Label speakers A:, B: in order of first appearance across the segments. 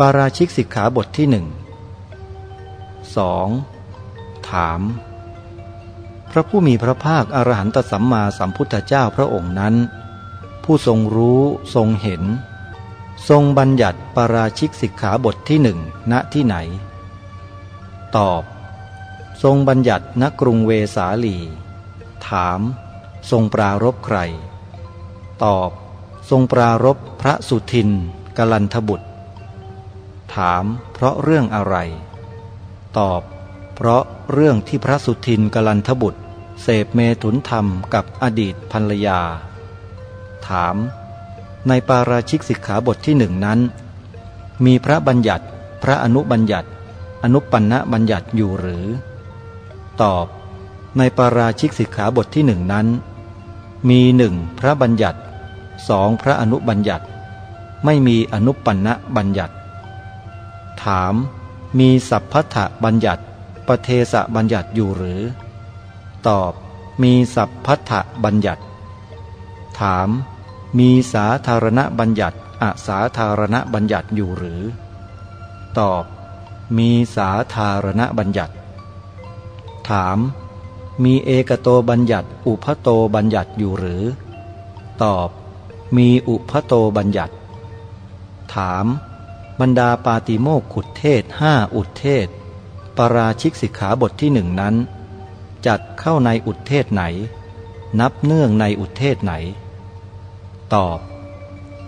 A: ปาราชิกสิกขาบทที่หนึ่งสองถาม พระผู้มีพระภาคอรหันตสัมมาสัมพุทธเจ้าพระองค์นั้น ผู้ทรงรู้ทรงเห็น ทรงบัญญัติปาราชิกสิกขาบทที่หนึ่งณที่ไหน ตอบ ทรงบัญญัติณกรุงเวสาลี ถาม ทรงปรารบใคร ตอบ ทรงปรารบพระสุทินกลันทบุตร ถามเพราะเรื่องอะไร ตอบ เพราะเรื่องที่พระสุทินกลันทบุตร เสพเมถุนธรรมกับอดีตภรรยา ถาม ในปาราชิกสิกขาบทที่หนึ่งนั้น มีพระบัญญัติ พระอนุบัญญัติ อนุปันนะบัญญัติอยู่หรือ ตอบ ในปาราชิกสิกขาบทที่หนึ่งนั้น มีหนึ่งพระบัญญัติสองพระอนุบัญญัติ ไม่มีอนุปันนะบัญญัติ ถาม มีสัพพัทธบัญญัติปเทสะบัญญัติอยู่หรือ ตอบ มีสัพพัทธบัญญัติ ถาม มีสาธารณบัญญัติอาสาธารณบัญญัติอยู่หรือ ตอบ มีสาธารณบัญญัติ ถาม มีเอกโตบัญญัติ อุพโตบัญญัติอยู่หรือ ตอบ มีอุพโตบัญญัติ ถาม บรรดาปาติโมกขุดเทศห้าอุดเทศ ปราชิกสิกขาบทที่หนึ่งนั้น จัดเข้าในอุดเทศไหน นับเนื่องในอุดเทศไหน ตอบ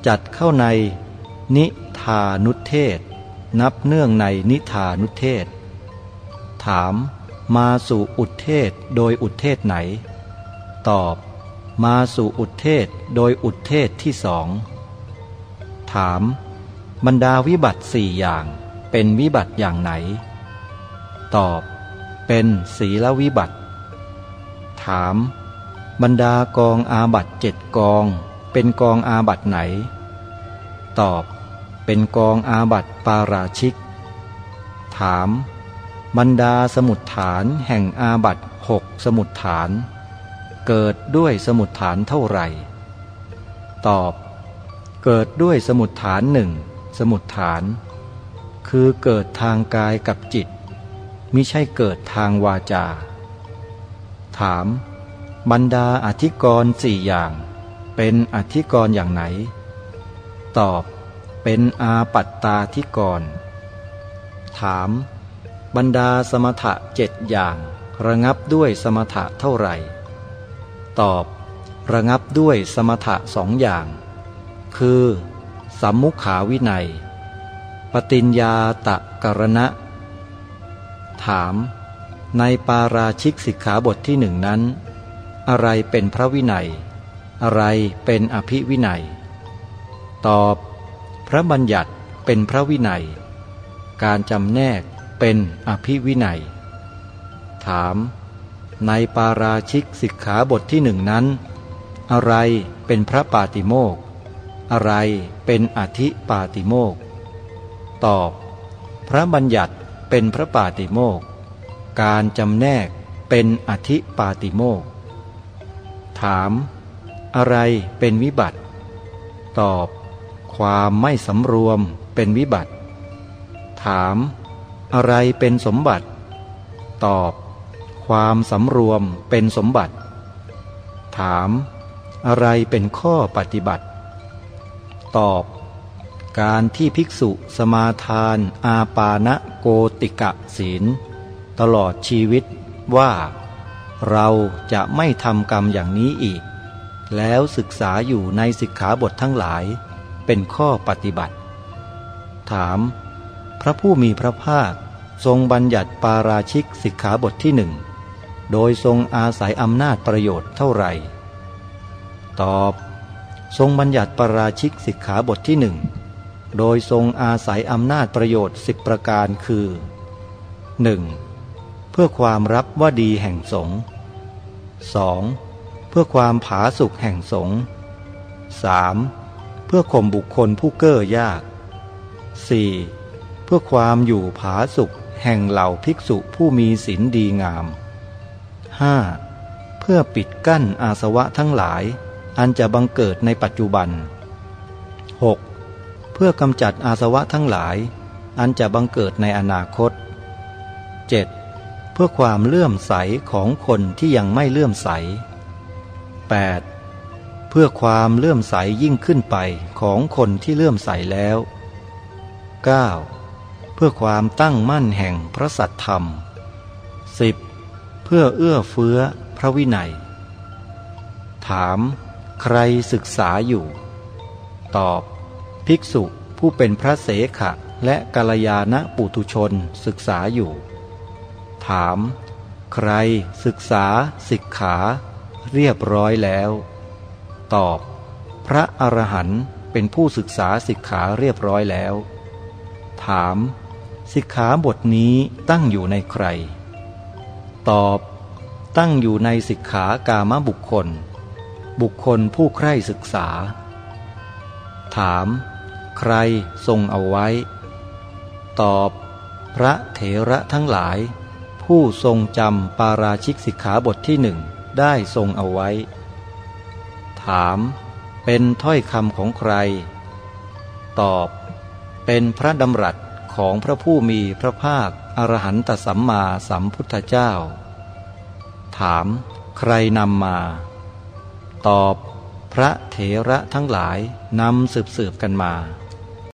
A: จัดเข้าใน นิทานุเทศ นับเนื่องในนิทานุเทศ ถาม มาสู่อุดเทศโดยอุดเทศไหน ตอบ มาสู่อุดเทศโดยอุดเทศที่สองถาม บรรดาวิบัติสี่อย่าง เป็นวิบัติอย่างไหน ตอบ เป็นศีลวิบัติ ถาม บรรดากองอาบัตเจ็ดกอง เป็นกองอาบัตไหน ตอบ เป็นกองอาบัตปาราชิก ถาม บรรดาสมุดฐานแห่งอาบัตหกสมุดฐาน เกิดด้วยสมุดฐานเท่าไหร่ ตอบ เกิดด้วยสมุดฐานหนึ่ง สมุดฐาน คือเกิดทางกายกับจิต มิใช่เกิดทางวาจา ถาม บรรดาอธิกรณ์สี่อย่าง เป็นอธิกรณ์อย่างไหน ตอบเป็นอาปัตตาธิกรณ์ถาม บรรดาสมถะเจ็ดอย่างระงับด้วยสมถะเท่าไหร่ ตอบ ระงับด้วยสมถะสองอย่าง คือ สัมมุขาวินัย ปฏิญญาตะกรณะ ถาม ในปาราชิกสิกขาบทที่หนึ่งนั้น อะไรเป็นพระวินัย อะไรเป็นอภิวินัย ตอบ พระบัญญัติเป็นพระวินัย การจำแนกเป็นอภิวินัย ถาม ในปาราชิกสิกขาบทที่หนึ่งนั้น อะไรเป็นพระปาติโมก อะไรเป็นอธิปาติโมกตอบ พระบัญญัติเป็นพระปาติโมกการจำแนกเป็นอธิปาติโมกถาม อะไรเป็นวิบัติ ตอบ ความไม่สำรวมเป็นวิบัติ ถาม อะไรเป็นสมบัติ ตอบ ความสำรวมเป็นสมบัติ ถาม อะไรเป็นข้อปฏิบัติ ตอบ การที่ภิกษุสมาทาน อาปาณโกติกะศีล ตลอดชีวิตว่า เราจะไม่ทำกรรมอย่างนี้อีก แล้วศึกษาอยู่ในสิกขาบททั้งหลาย เป็นข้อปฏิบัติ ถาม พระผู้มีพระภาคทรงบัญญัติปาราชิกสิกขาบทที่หนึ่งโดยทรงอาศัยอำนาจประโยชน์เท่าไหร่ ตอบ ทรงบัญญัติปราชิกสิกขาบทที่หนึ่งโดยทรงอาศัยอำนาจประโยชน์สิบประการคือ 1. เพื่อความรับว่าดีแห่งสงฆ์ 2. เพื่อความผาสุกแห่งสงฆ์ 3. เพื่อข่มบุคคลผู้เก้อยาก 4. เพื่อความอยู่ผาสุกแห่งเหล่าภิกษุผู้มีศีลดีงาม 5. เพื่อปิดกั้นอาสวะทั้งหลาย อันจะบังเกิดในปัจจุบัน 6. เพื่อกำจัดอาสวะทั้งหลาย อันจะบังเกิดในอนาคต 7. เพื่อความเลื่อมใสของคนที่ยังไม่เลื่อมใส 8. เพื่อความเลื่อมใสยิ่งขึ้นไปของคนที่เลื่อมใสแล้ว 9. เพื่อความตั้งมั่นแห่งพระสัตธรรม 10. เพื่อเอื้อเฟื้อพระวินัย ถาม ใครศึกษาอยู่ ตอบ ภิกษุผู้เป็นพระเสขะและกัลยาณปุตุชนศึกษาอยู่ ถาม ใครศึกษาสิกขา เรียบร้อยแล้ว ตอบ พระอรหันต์เป็นผู้ศึกษาสิกขาเรียบร้อยแล้ว ถาม สิกขาบทนี้ตั้งอยู่ในใคร ตอบ ตั้งอยู่ในสิกขากามบุคคล บุคคลผู้ใคร่ศึกษา ถาม ใครทรงเอาไว้ ตอบ พระเถระทั้งหลาย ผู้ทรงจำปาราชิกสิกขาบทที่หนึ่งได้ทรงเอาไว้ ถาม เป็นถ้อยคำของใคร ตอบ เป็นพระดำรัสของพระผู้มีพระภาคอรหันตสัมมาสัมพุทธเจ้า ถาม ใครนำมา ตอบ พระเถระทั้งหลายนำสืบสืบกันมา